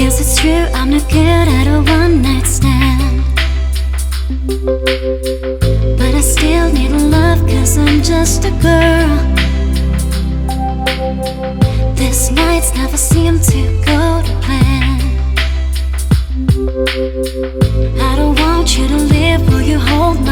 Guess it's true, I'm not good at a one night stand. But I still need love, cause I'm just a girl. These nights never seem to go to plan. I don't want you to live, will you hold my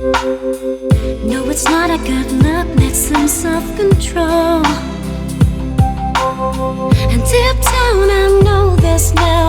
No, it's not a good look, need some self control. And deep down, I know there's never.